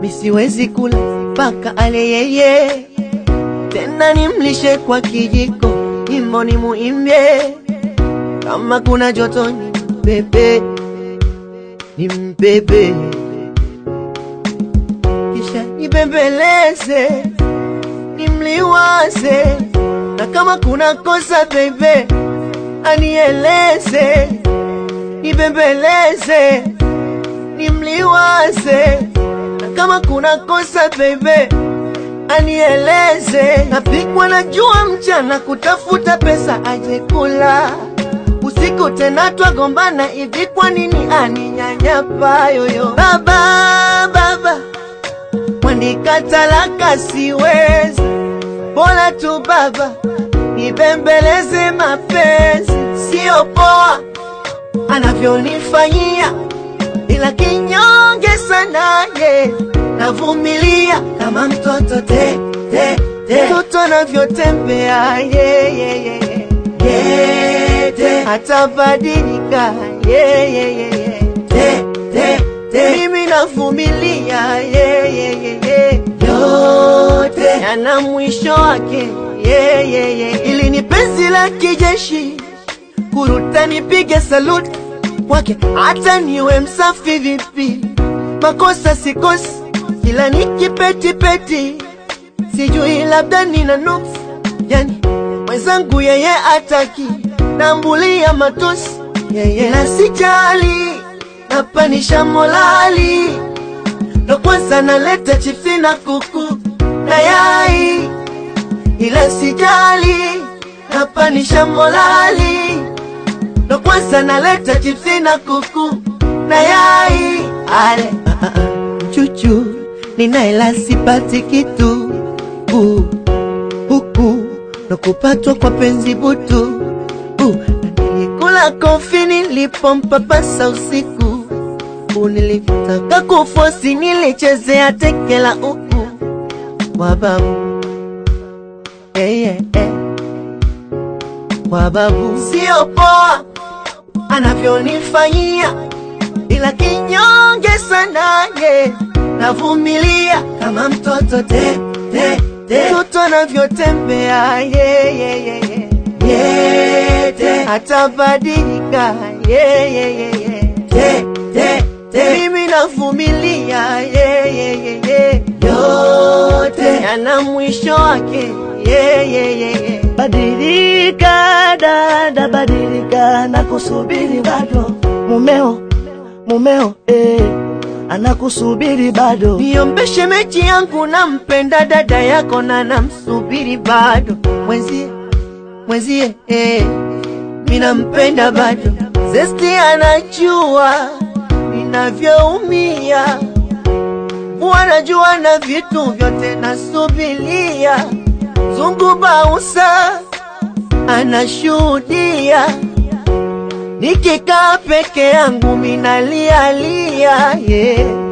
misiwezi kula mpaka ale yeye, tena nimlishe kwa kijiko, nyimbo ni muimbie, kama kuna joto ni mbebe, ni mbebe, kisha nibembeleze, nimliwaze, na kama kuna kosa bebe, anieleze, nibembeleze, nimliwaze kama kuna kosa bebe anieleze. Napigwa na jua mchana kutafuta pesa ajekula usiku tena twagombana hivi, kwa nini aninyanyapa yoyo? Baba, baba mwandika talaka siwezi, bora tu baba nibembeleze mapenzi, sio poa anavyonifanyia ila kinyonge sana ye, navumilia kama mtoto te te te, mtoto anavyotembea ye ye ye ye te, atabadilika ye ye ye ye te te te, mimi navumilia ye ye ye ye yote yana mwisho wake ye ye ye, ili ni penzi la kijeshi kuruta nipige salute. Kwake hata niwe msafi vipi, makosa sikosi, ila nikipetipeti, sijui labda nina nuksi, yani mwenzangu yeye ataki, nambulia matusi yeye ila sijali, napanisha molali, ndo kwanza naleta chipsi na kuku na yai, ila sijali, napanisha molali ndo kwanza naleta chipsi na kuku na yai. Ale chuchu ninaela sipati kitu. Uh, huku ndo kupatwa kwa penzi butu. Uh, nilikula kofi nilipompapasa usiku. Uh, nilitaka kufosi nilichezea tekela huku wababu hey, yeah, hey, hey. kwa babu. Sio poa anavyonifanyia, ila kinyonge sana ye, navumilia kama mtoto te te te, mtoto anavyotembea ye ye ye ye ye te, atabadilika ye ye ye ye te te te, mimi navumilia ye ye ye ye yote yana mwisho wake ye ye ye ye Badilika badilika, nakusubiri bado. Mumeo, mumeo, eh, anakusubiri bado. Niombe shemeji yangu, nampenda dada yako na namsubiri bado. Mwenzie, mwenzie, eh, mi nampenda bado. Zesti anajua ninavyoumia, wanajua na vitu vyote nasubilia. Zungu Bausa anashuhudia, nikikaa peke yangu minalialia yeah.